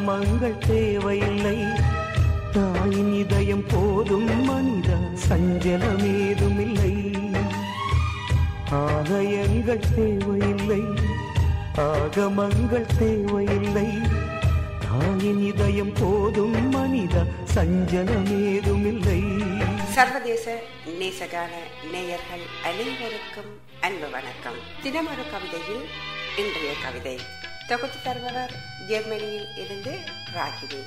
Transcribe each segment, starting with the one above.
ஆகமங்கள் தேவையில்லை. தாயின் இதயம் போதும் மனித சஞ்சலமேதுமில்லை. ஆலயங்கள் தேவையில்லை. ஆகமங்கள் தேவையில்லை. தாயின் இதயம் போதும் மனித சஞ்சலமேதுமில்லை. சர்வதேச நேசகான நேயர்கள் அனைவருக்கும் அன்பு வணக்கம். தினமொரு கவிதையில் இன்றைய கவிதை. தொகுத்து தருபவர் ஜெர்மனியில் இருந்து ராகினி.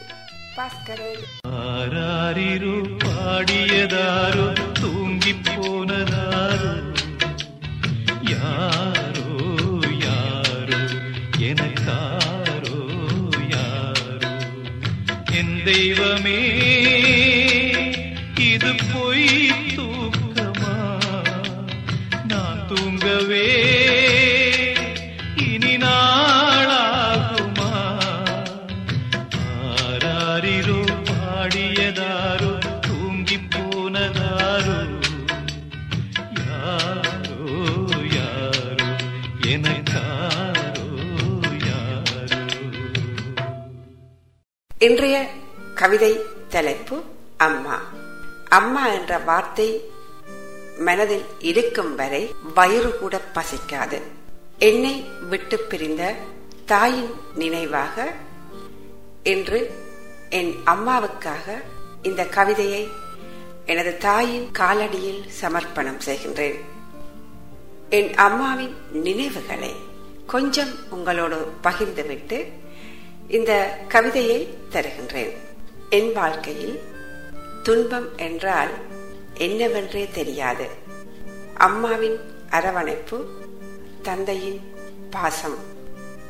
பாஸ்கரன். ஆராரிரு பாடியதாரோ தூங்கி போனதாரோ யாரோ யாரோ எனக்காரோ யாரோ? என் தெய்வமே இது பொய் தூக்கமா? நான் தூங்கவே இன்றைய கவிதை தலைப்பு அம்மா. அம்மா என்ற வார்த்தை மனதில் இருக்கும் வரை வயிறு கூட பசிக்காது. என்னை விட்டு பிரிந்த தாயின் நினைவாக இன்று என் அம்மாவுக்காக இந்த கவிதையை எனது தாயின் காலடியில் சமர்ப்பணம் செய்கின்றேன். என் அம்மாவின் நினைவுகளை கொஞ்சம் உங்களோடு பகிர்ந்துவிட்டு இந்த கவிதையை தருகின்றேன். என் வாழ்க்கையில் துன்பம் என்றால் என்னவென்றே தெரியாது. அம்மாவின் அரவணைப்பு தந்தையின் பாசம்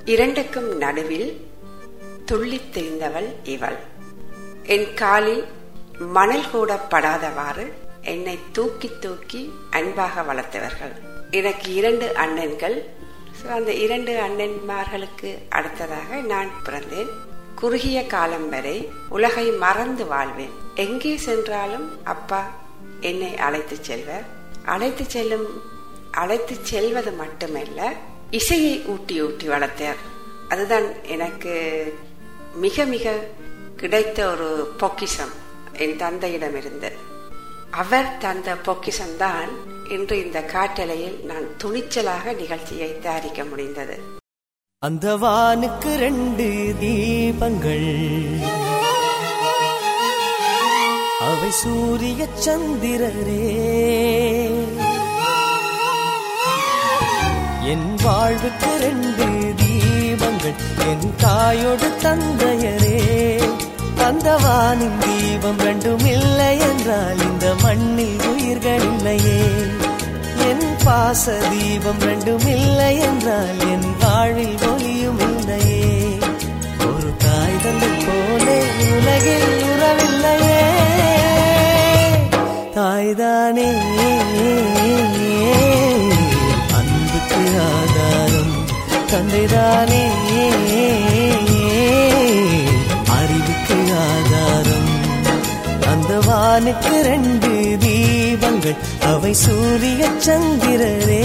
இரண்டுக்கும் நடுவில் துள்ளித் திரிந்தவள் இவள். என் காலில் மணல் கூட படாதவாறு என்னை தூக்கி தூக்கி அன்பாக வளர்த்தவர்கள். எனக்கு இரண்டு அண்ணன்கள். ஸோ அந்த இரண்டு அண்ணன்மார்களுக்கு அடுத்ததாக நான் பிறந்தேன். குறுகிய காலம் வரை உலகை மறந்து வாழ்வேன். எங்கே சென்றாலும் அப்பா என்னை அழைத்து செல்வர். அழைத்து செல்லும் அழைத்து செல்வது மட்டுமல்ல இசையை ஊட்டி ஊட்டி வளர்த்தார். அதுதான் எனக்கு மிக மிக கிடைத்த ஒரு பொக்கிசம் என் தந்தையிடமிருந்து. அவர் தந்த பொக்கிசம்தான் என்று இந்த காட்டலையில் நான் துணிச்சலாக நிகழ்ச்சியை தயாரிக்க முடிந்தது. அந்த வானுக்கு ரெண்டு தீபங்கள். அவை சூரிய சந்திரரே. என் வாழ்வுக்கு ரெண்டு தீபங்கள் என் தாயோடு தந்தையரே. அந்த வானின் தீபம் ரெண்டும் இல்லை என்றால் இந்த மண்ணில் உயிர்கள் இல்லையே என் பாச தீபம் ரெண்டும் இல்லை என்றால் என் வாழ்வில் ஒளியும் இல்லையே ஒரு தாய் தந்தை போலே உலகில் உறவில்லையே. தாய்தானே. அன்புக்கு ஆதாரம் தந்தைதானே. வானுக்கு ரெண்டு தீபங்கள் அவை சூரிய சந்திரரே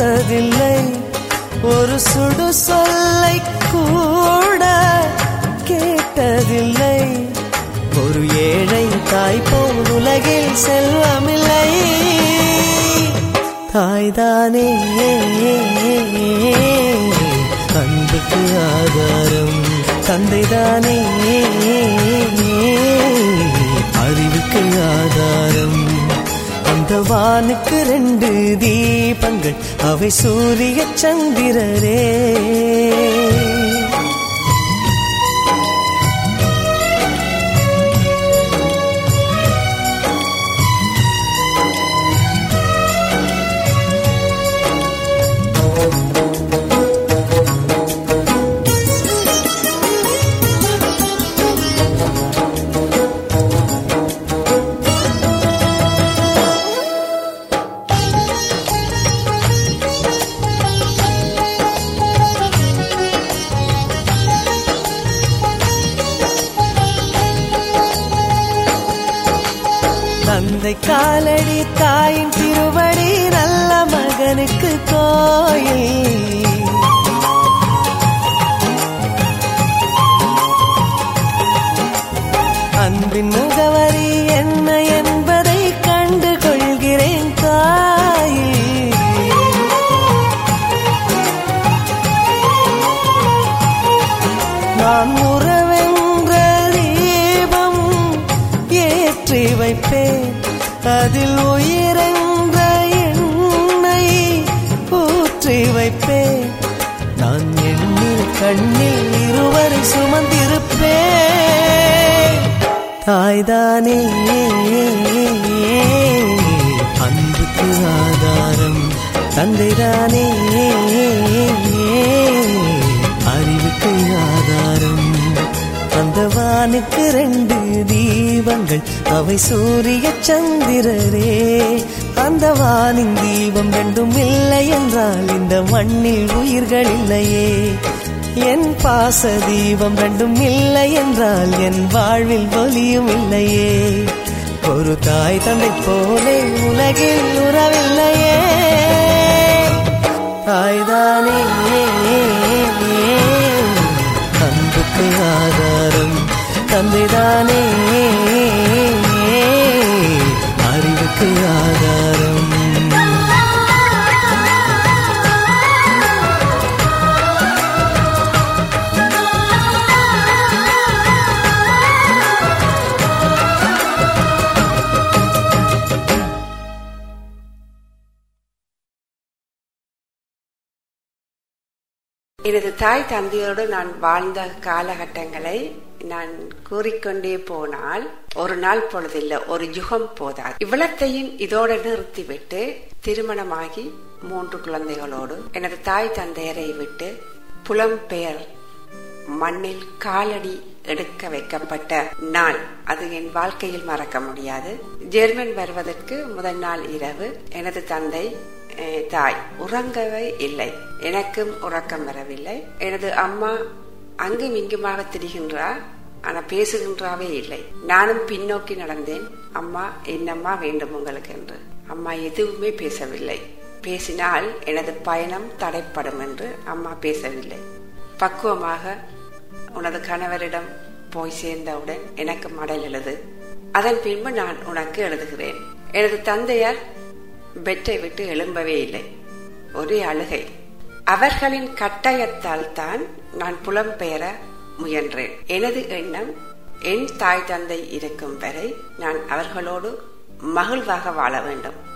பார்த்ததில்லை ஒரு சுடு சொல்லை கூட கேட்டதில்லை. ஒரு ஏழை தாய் போல் உலகில் செல்வமில்லை தாய்தானே அன்புக்கு ஆதாரம் தந்தைதானே அறிவுக்கு ஆதாரம். வானுக்கு ரெண்டு தீபங்கள். அவை சூரிய சந்திரரே. தந்தை காலடி தாயின் திருவடி நல்ல மகனுக்கு கோயில். அன்பின் முகவரி தாய்தானே அன்புக்கு ஆதாரம் தந்தைதானே? அறிவுக்கு ஆதாரம் தந்தவானுக்கு ரெண்டு தீபங்கள். அவை சூரிய சந்திரரே. அந்த வானின் தீபம் ரெண்டும் இல்லை என்றால் இந்த மண்ணில் உயிர்கள் இல்லையே. என் பாச தீபம் ரெண்டும் இல்லை என்றால் என் வாழ்வில் ஒலியும் இல்லையே. ஒரு தாய் தந்தை போலே உலகில் உறவில்லையே. தாய்தானே. அன்புக்கு ஆதாரம் தந்தைதானே. எனது தாய் தந்தையோடு நான் வாழ்ந்த காலகட்டங்களை நான் கூறிக்கொண்டே போனால் ஒரு நாள் பொழுதில்ல ஒரு யுகம் போதாது. இவ்வளத்தையும் இதோடு நிறுத்திவிட்டு திருமணமாகி மூன்று குழந்தைகளோடு எனது தாய் தந்தையரை விட்டு புலம்பெயர் மண்ணில் காலடி எடுக்க வைக்கப்பட்ட நாள். அது என் வாழ்க்கையில் மறக்க முடியாது. ஜெர்மன் வருவதற்கு முதல் நாள் இரவு எனது தந்தை தாய் உறங்கவே இல்லை. எனக்கும் உறக்கம் வரவில்லை. எனது அம்மா அங்கும் இங்குமாக திரிகின்றார் ஆனா பேசுகின்றாவே இல்லை. நானும் பின்னோக்கி நடந்தேன். அம்மா என்னம்மா வேண்டும் உங்களுக்கு? என்று. அம்மா எதுவுமே பேசவில்லை. பேசினால் எனது பயணம் தடைப்படும் என்று அம்மா பேசவில்லை. பக்குவமாக உனது கணவரிடம் போய் சேர்ந்தவுடன் எனக்கு மடல் எழுது. அதன் பின்பு நான் உனக்கு எழுதுகிறேன். எனது தந்தையார் பெட்டை விட்டு எழும்பவே இல்லை. ஒரே அழுகை. அவர்களின் கட்டாயத்தால் தான் நான் புலம்பெயர முயன்றேன். எனது எண்ணம் என் தாய் தந்தை இருக்கும் வரை நான் அவர்களோடு மகிழ்வாக வாழ வேண்டும்.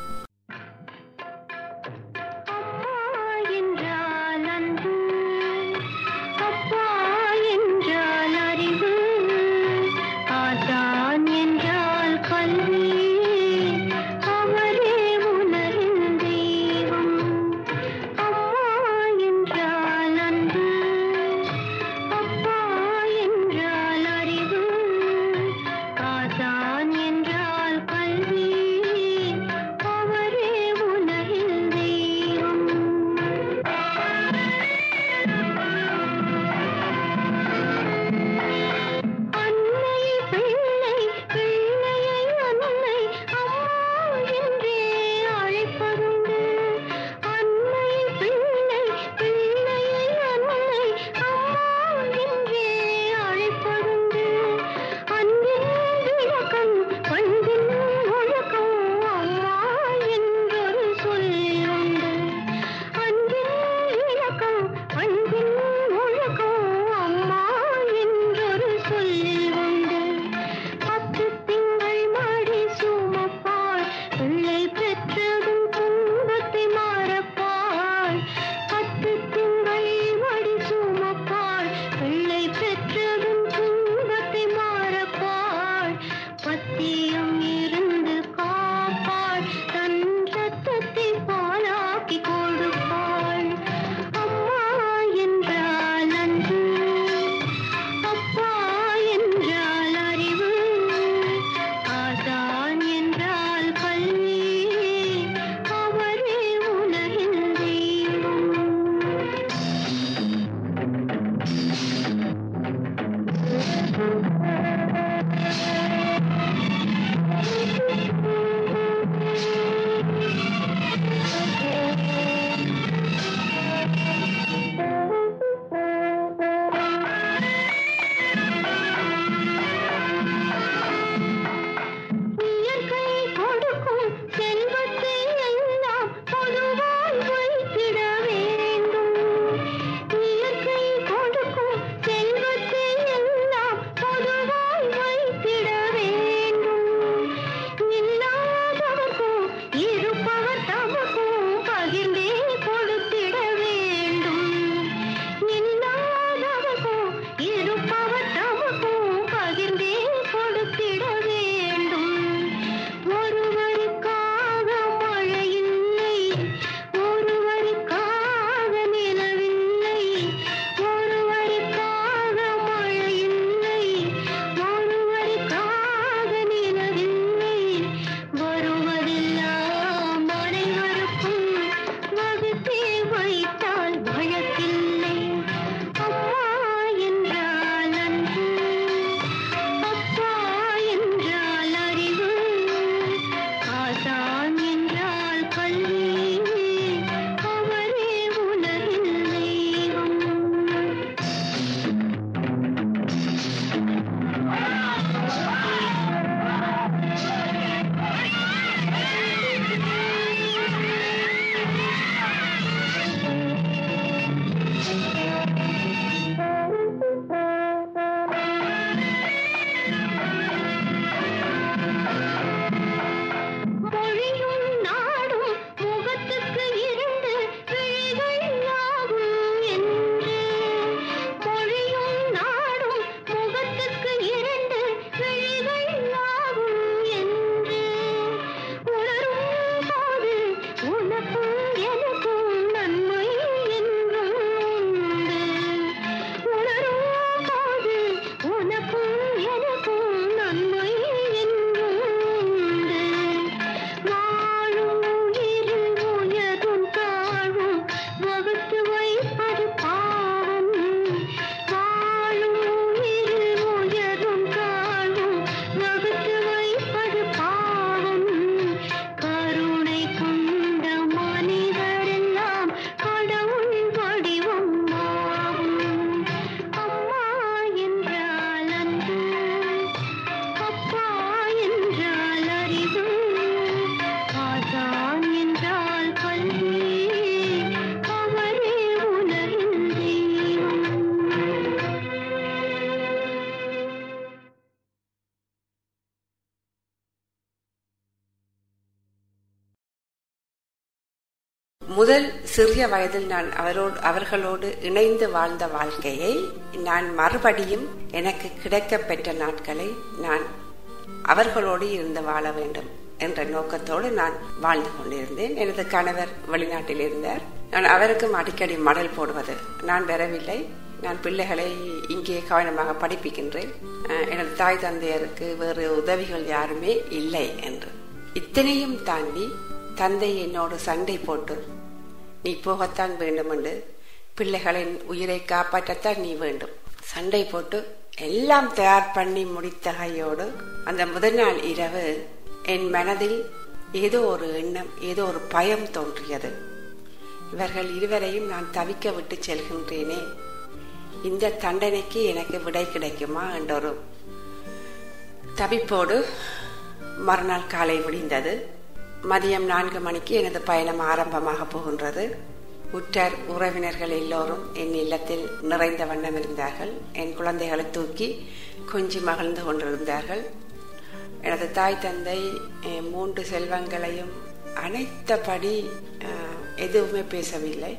சிறிய வயதில் நான் அவரோடு அவர்களோடு இணைந்து வாழ்ந்த வாழ்க்கையை நான் மறுபடியும் எனக்கு கிடைக்க பெற்ற நாட்களை நான் அவர்களோடு இருந்து வாழ வேண்டும் என்ற நோக்கத்தோடு நான் வாழ்ந்து கொண்டிருந்தேன். எனது கணவர் வெளிநாட்டில் இருந்தார். நான் அவருக்கும் அடிக்கடி மடல் போடுவது நான் வரவில்லை. நான் பிள்ளைகளை இங்கே கவனமாக படிப்பிக்கின்றேன். எனது தாய் தந்தையருக்கு வேறு உதவிகள் யாருமே இல்லை என்று. இத்தனையும் தாண்டி தந்தை என்னோடு சண்டை போட்டு நீ போகத்தான் வேண்டும் என்று பிள்ளைகளின் உயிரை காப்பாற்றத்தான் நீ வேண்டும் சண்டை போட்டு எல்லாம் தயார் பண்ணி முடித்த கையோடு அந்த முதல் நாள் இரவு என் மனதில் ஏதோ ஒரு எண்ணம் ஏதோ ஒரு பயம் தோன்றியது இவர்கள் இருவரையும் நான் தவிக்க விட்டு செல்கின்றேனே இந்த தண்டனைக்கு எனக்கு விடை கிடைக்குமா என்றொரு தவிப்போடு மறுநாள் காலை முடிந்தது மதியம் நான்கு மணிக்கு எனது பயணம் ஆரம்பமாக போகின்றது. உற்றார் உறவினர்கள் எல்லோரும் என் இல்லத்தில் நிறைந்த வண்ணம் இருந்தார்கள். என் குழந்தைகளை தூக்கி கொஞ்சி மகிழ்ந்து கொண்டிருந்தார்கள். எனது தாய் தந்தை மூன்று செல்வங்களையும் அனைத்தபடி எதுவுமே பேசவில்லை.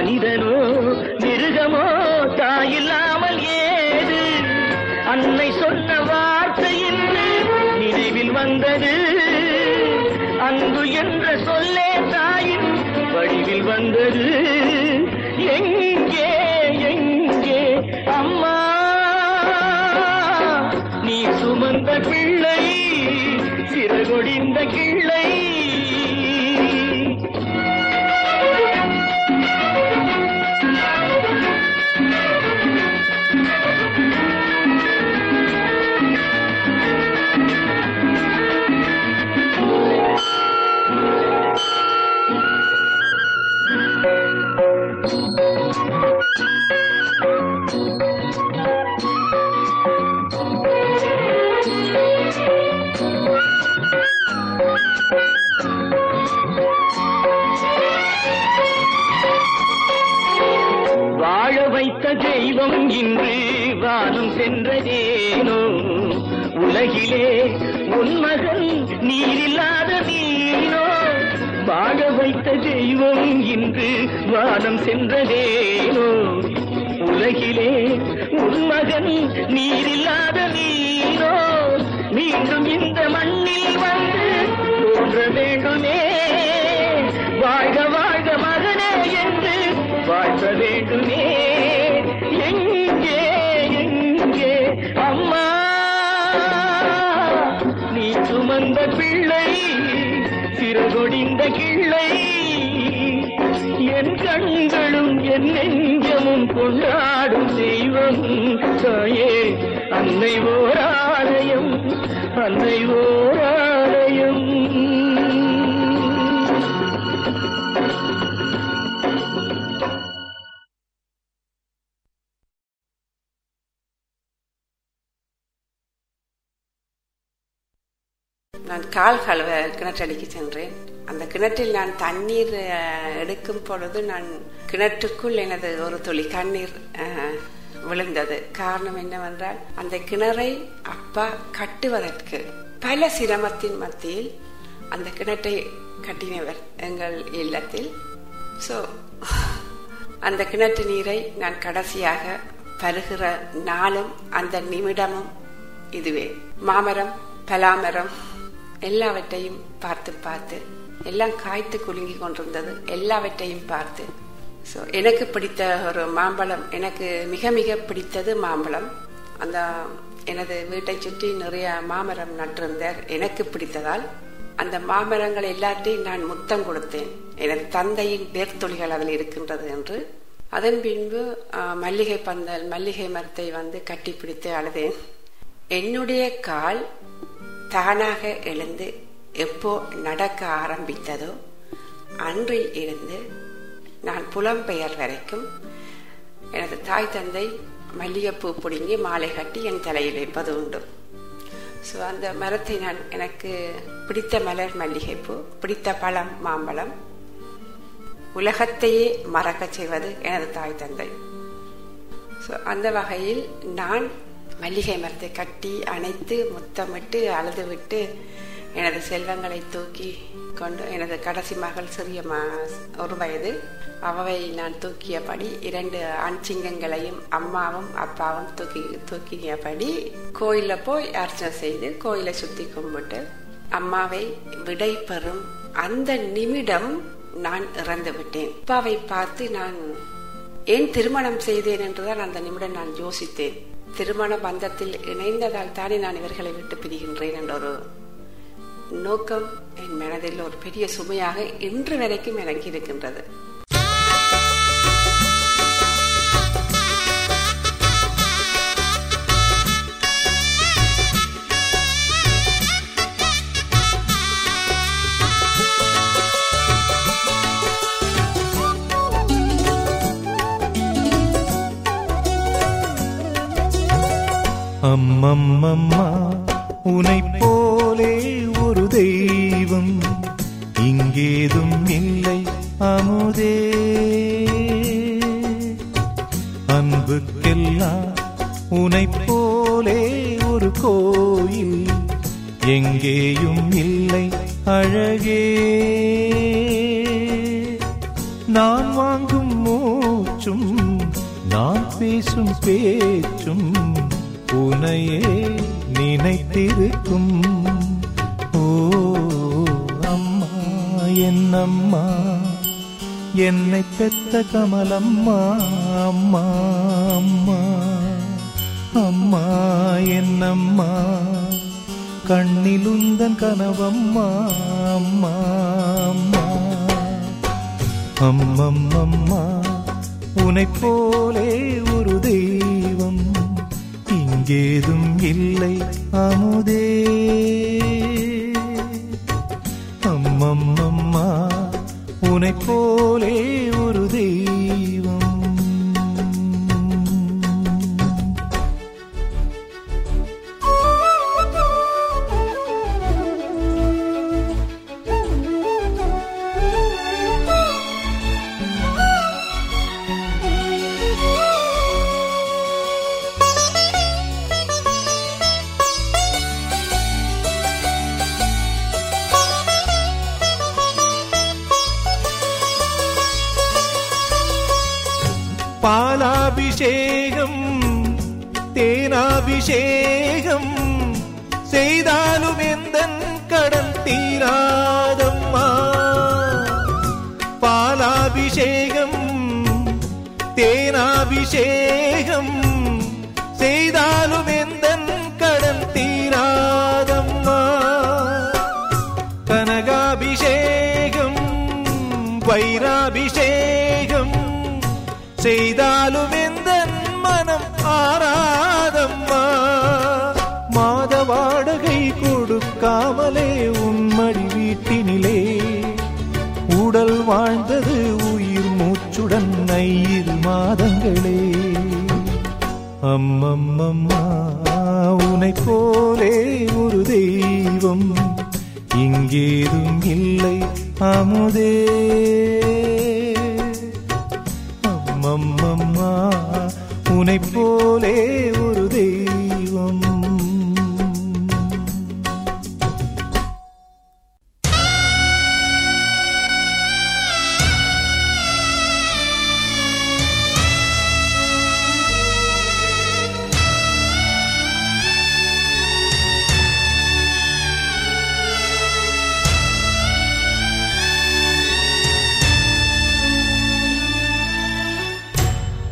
மனிதனோ மிருகமோ தாயில்லாமல் ஏது? அன்னை சொன்ன வார்த்தை என்று நினைவில் வந்தது. அன்பு என்ற சொல்லே தாயின் வடிவில் வந்தது. எங்கே எங்கே அம்மா? நீ சுமந்த பிள்ளை சிறகொடிந்த கிள்ளை என் நெஞ்சமும் கொண்டாடும் தெய்வம் தாயே. அன்னை ஓராலயம் அன்னை ஓராலயம். நான் கால் கழுவ கிணற்றடிக்கு சென்றேன். அந்த கிணற்றில் நான் தண்ணீர் எடுக்கும் பொழுது நான் கிணற்றுக்குள் எனது ஒரு துளி கண்ணீர் விழுந்தது. காரணம் என்னவென்றால் அந்த கிணறை அப்பா கட்டுவதற்கு பல சிரமத்தின் மத்தியில் அந்த கிணற்றை கட்டினவர் எங்கள் இல்லத்தில். ஸோ அந்த கிணற்று நீரை நான் கடைசியாக பருகிற நாளும் அந்த நிமிடமும் இதுவே. மாமரம் பலாமரம் எல்லாவற்றையும் பார்த்து பார்த்து எல்லாம் காய்த்து குலுங்கி கொண்டிருந்தது. எல்லாவற்றையும் பார்த்து ஸோ எனக்கு பிடித்த ஒரு மாம்பழம் எனக்கு மிக மிக பிடித்தது மாம்பழம். அந்த எனது வீட்டை சுற்றி நிறைய மாமரம் நட்டிருந்தார். எனக்கு பிடித்ததால் அந்த மாமரங்கள் எல்லாத்தையும் நான் முத்தம் கொடுத்தேன். எனது தந்தையின் வேர்த்துளிகள் அதில் இருக்கின்றது என்று. அதன் பின்பு மல்லிகை பந்தல் மல்லிகை மரத்தை வந்து கட்டிப்பிடித்து அழுதேன். என்னுடைய கால் தானாக எழுந்து எப்போ நடக்க ஆரம்பித்ததோ அன்றில் இருந்து நான் புலம்பெயர் வரைக்கும் எனது தாய் தந்தை மல்லிகைப்பூ பிடுங்கி மாலை கட்டி என் தலையில் வைப்பது உண்டு. ஸோ அந்த மரத்தை நான் எனக்கு பிடித்த மலர் மல்லிகைப்பூ பிடித்த பழம் மாம்பழம். உலகத்தையே மறக்கச் செய்வது எனது தாய் தந்தை. ஸோ அந்த வகையில் நான் மல்லிகை மரத்தை கட்டி அணைத்து முத்தமிட்டு அழுது விட்டு எனது செல்வங்களை தூக்கி கொண்டு எனது கடைசி மகள் சிறிய ம- ஒரு வயது. அவவை நான் தூக்கியபடி இரண்டு ஆண் சிங்கங்களையும் அம்மாவும் அப்பாவும் தூக்கி தூக்கியபடி கோயில போய் அர்ச்சனை செய்து கோயிலை சுத்தி கும்பிட்டு அம்மாவை விடை பெறும் அந்த நிமிடம் நான் இறந்து விட்டேன். அப்பாவை பார்த்து நான் ஏன் திருமணம் செய்தேன் என்றுதான் அந்த நிமிடம் நான் யோசித்தேன். திருமண பந்தத்தில் இணைந்ததால் தானே நான் இவர்களை விட்டு பிரிகின்றேன் என்ற ஒரு நோக்கம் என் மனதில் ஒரு பெரிய சுமையாக இன்று வரைக்கும் எனக்கு இருக்கின்றது. அம்மம்மம்மா உனை எங்கேயும் இல்லை அழகே. நான் வாங்கும் மூச்சும் நான் பேசும் பேச்சும் உனையே நினைத்திருக்கும். ஓ அம்மா என்னம்மா என்னை பெத்த கமலம்மா அம்மா அம்மா அம்மா என்னம்மா கண்ணிலுந்தன் கனவம்மா அம்மா அம்மா. அம்மம்மம்மா உனை போலே ஒரு தெய்வம். இங்கேதும் இல்லை அமுதே. அம்மம்மம்மா உனை போலே ஒரு தெய்வம். பாலாபிஷேகம் தேனாபிஷேகம் செய்தாலும் எந்த கடன் தீராதம்மா. கனகாபிஷேகம் வைராபிஷேகம் செய்தாலும் எந்த மனம் ஆராதம்மா மாத வாடகை கொடுக்காமலே உன்மடி வீட்டினிலே வாழ்ந்தது உயிர் மூச்சுடன் ஐயிரு மாதங்களே. அம்மம்மம்மா உனை போலே ஒரு தெய்வம். இங்கேதும் இல்லை அமுதே. அம்மம்மம்மா உனை போலே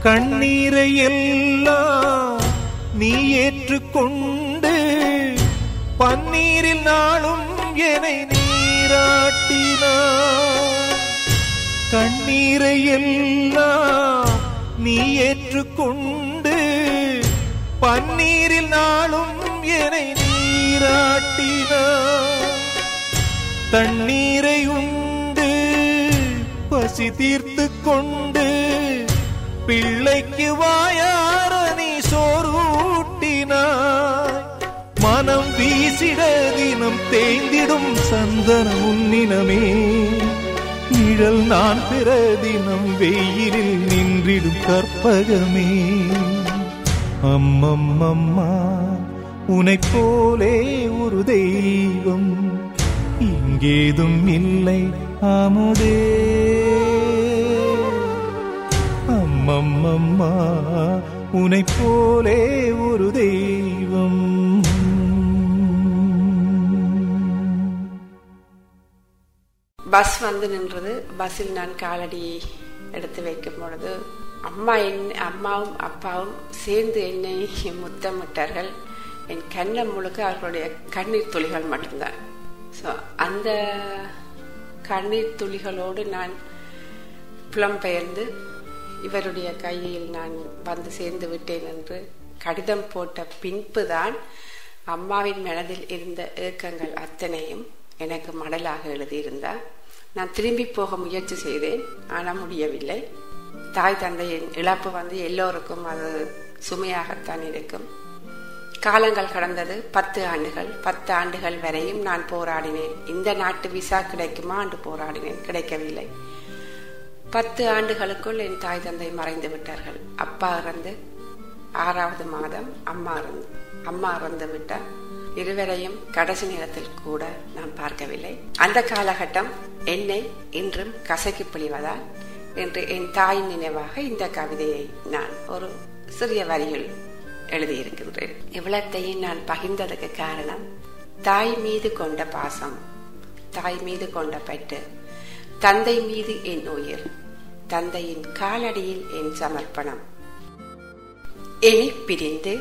கண்ணீரை எல்லாம் நீ ஏற்றுக்கொண்டு பன்னீரில் நாளும் என்னை நீராட்டினார் கண்ணீரை எல்லாம் நீ ஏற்றுக்கொண்டு பன்னீரில் நாளும் என்னை நீராட்டினார் தண்ணீரை உண்டு பசி தீர்த்து கொண்டு பிள்ளைக்கு வாயார நீ சோறூட்டினாய் மனம் வீசிட தினம் தேய்ந்திடும் சந்தன உன்னினமே நிழல் நான் பிற தினம் வெயிலில் நின்றிடும் கற்பகமே. அம்மம்மம்மா உனை போலே ஒரு தெய்வம். இங்கேதும் இல்லை அமுதே அம்மம்மம்மா உனை போலே ஒரு தெய்வம். பஸ் வந்து நின்றது. பஸ்ஸில் நான் காலடி எடுத்து வைக்கும் பொழுது அம்மா என் அம்மாவும் அப்பாவும் சேர்ந்து என்னை முத்தமிட்டார்கள். என் கண்ணை முழுக்க அவர்களுடைய கண்ணீர் துளிகள் மட்டும்தான். ஸோ அந்த கண்ணீர் துளிகளோடு நான் புலம்பெயர்ந்து இவருடைய கையில் நான் வந்து சேர்ந்து விட்டேன் என்று கடிதம் போட்ட பின்புதான் அம்மாவின் மனதில் இருந்த ஏக்கங்கள் அத்தனையும் எனக்கு மடலாக எழுதியிருந்தார் நான் திரும்பி போக முயற்சி செய்தேன். ஆனால் முடியவில்லை. தாய் தந்தையின் இழப்பு வந்து எல்லோருக்கும் அது சுமையாகத்தான் இருக்கும். காலங்கள் கடந்தது. பத்து ஆண்டுகள். பத்து ஆண்டுகள் வரையும் நான் போராடினேன். இந்த நாட்டு விசா கிடைக்குமா? என்று போராடினேன். கிடைக்கவில்லை. பத்து ஆண்டுகளுக்குள் என் தாய் தந்தை மறைந்து விட்டார்கள். அப்பா இறந்து ஆறாவது மாதம் அம்மா இறந்து அம்மா இறந்து விட்டார். இருவரையும் கடைசி நேரத்தில் கூட நான் பார்க்கவில்லை. அந்த காலகட்டம் என்னை இன்றும் கசக்கி பிழிவதால் என்று என் தாயின் நினைவாக இந்த கவிதையை நான் ஒரு சிறிய வரியில் எழுதியிருக்கின்றேன். இவ்வளத்தையும் நான் பகிர்ந்ததுக்கு காரணம் தாய் மீது கொண்ட பாசம் தாய் மீது கொண்ட பற்று. தந்தை மீது என் உயிர் தந்தையின் காலடியில் என் சமர்ப்பணம். என்னை பிரிந்து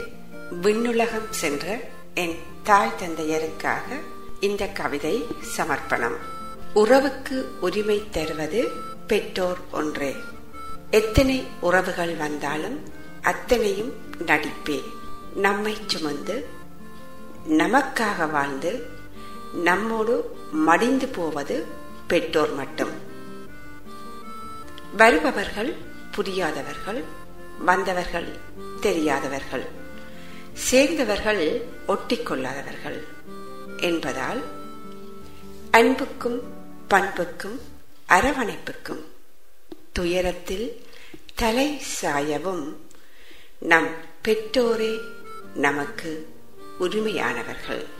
விண்ணுலகம் சென்ற என் தாய் தந்தையருக்காக இந்த கவிதை சமர்ப்பணம். உறவுக்கு உரிமை தருவது பெற்றோர் ஒன்றே. எத்தனை உறவுகள் வந்தாலும் அத்தனையும் நடிப்பே. நம்மை சுமந்து நமக்காக வாழ்ந்து நம்மோடு மடிந்து போவது பெற்றோர் மட்டும். வருபவர்கள் புரியாதவர்கள் வந்தவர்கள் தெரியாதவர்கள் சேர்ந்தவர்கள் ஒட்டிக்கொள்ளாதவர்கள் என்பதால் அன்புக்கும் பண்புக்கும் அரவணைப்புக்கும் துயரத்தில் தலை சாயவும் நம் பெற்றோரே நமக்கு உரிமையானவர்கள்.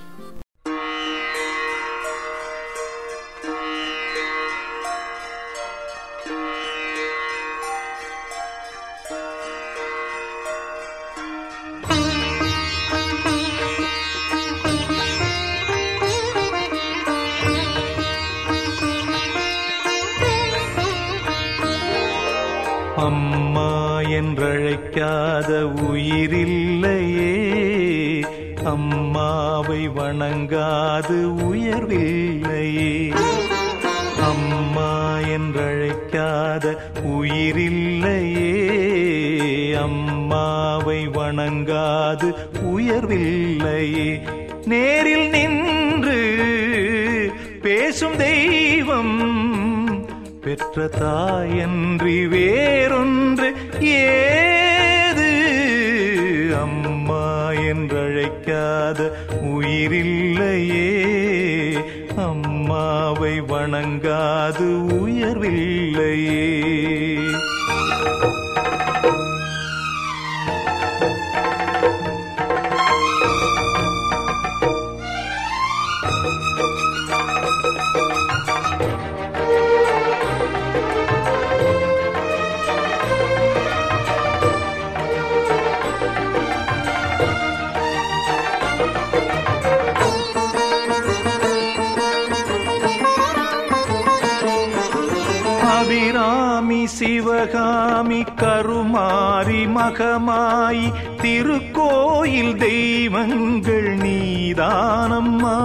சிவகாமி கருமாரி மகமாயி திருக்கோயில் தெய்வங்கள் நீதானம்மா.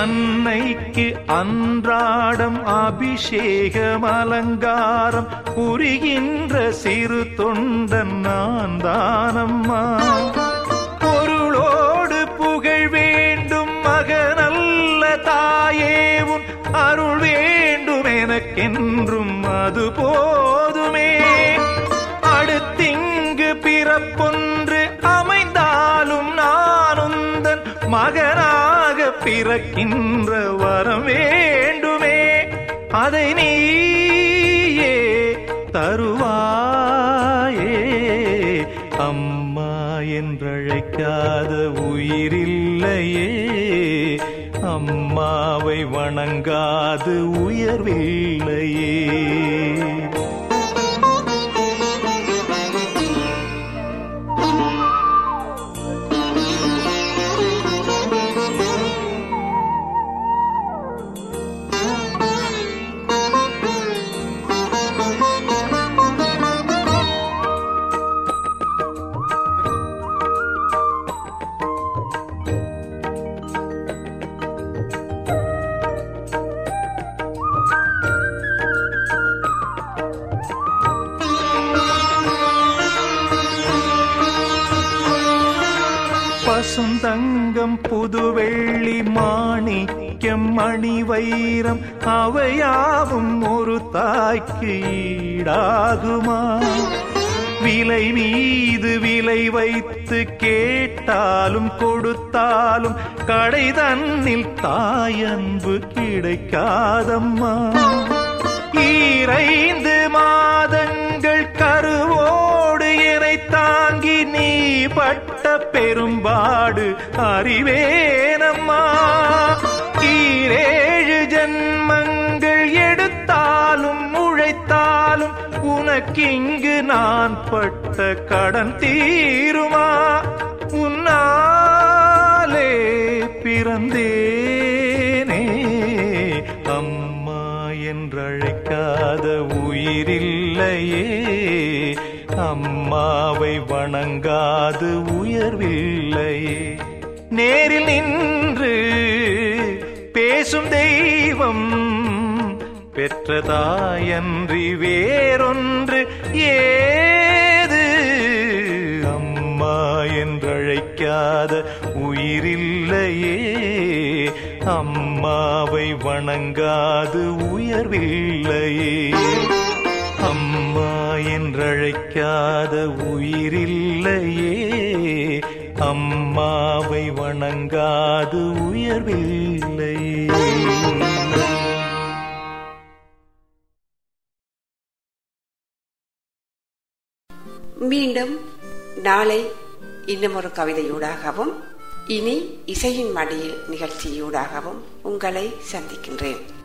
அன்னைக்கு அன்றாடம் அபிஷேகம் அலங்காரம் புரிகின்ற சிறு தொண்டன் நான் தானம்மா பொருளோடு புகழ் வேண்டும் மகனல்ல தாயே உன் அருள் வேண்டும் எனக்கென்று அது போதுமே. அடுத்திங்கு பிறப்பொன்று அமைந்தாலும் நான் உந்தன் மகனாக பிறக்கின்ற வரம் வேண்டுமே. அதை நீயே தருவாயே. அம்மா என்றழைக்காத உயிரில்லையே. அம்மாவை வணங்காது உயர்வில்லையே வைரம் அவையாவும் ஒரு தாய்க்கு ஈடாகுமா? விலை மீது விலை வைத்து கேட்டாலும் கொடுத்தாலும் கடை தன்னில் தாயன்பு கிடைக்காதம்மா. ஈரைந்து மாதங்கள் கருவோடு என்னை தாங்கி நீ பட்ட பெரும்பாடு அறிவேனம்மா. ஈரே ஜென்மங்கள் எடுத்தாலும் உழைத்தாலும் உனக்கிங்கு நான் பட்ட கடன் தீருமா? உன்னாலே பிறந்தேனே. அம்மா என்றழைக்காத உயிரில்லையே. அம்மாவை வணங்காது உயர்வில்லையே. நேரில் நின்று பேசும் தெய்வம் தெய்வம் பெற்றதாயன்றி வேறொன்று ஏது? அம்மா என்றழைக்காத உயிரில்லையே. அம்மாவை வணங்காது உயர்வில்லையே. அம்மா என்றழைக்காத உயிரில்லையே. அம்மாவை வணங்காது உயர்வில்லையே. மீண்டும் நாளை இன்னும் ஒரு கவிதையூடாகவும் இனி இசையின் மடியில் நிகழ்ச்சியூடாகவும் உங்களை சந்திக்கின்றேன்.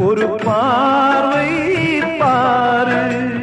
ஒரு பார்வை பாரு.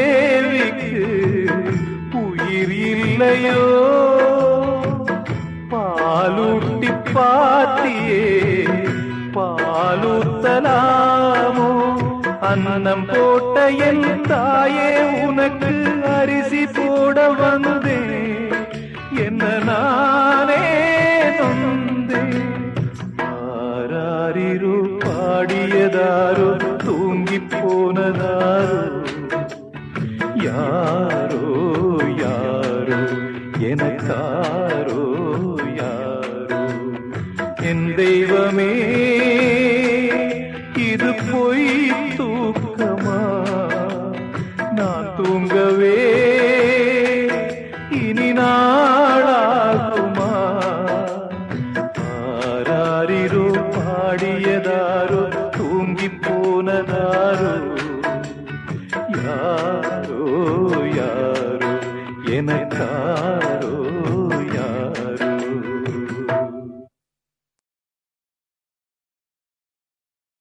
தேவிக்கு உயிர் இல்லையோ? பாலூட்டி பாத்தியே பாலூத்தலாமோ? அன்னம் போட்ட என் தாயே உனக்கு அரிசி போட வந்தேன் என்ன நானே நொந்தேன் ஆராரிரு பாடியதாரோ தூங்கி போனதாரோ? யாரோ யாரோ எனக்காரோ யாரோ. என் தெய்வமே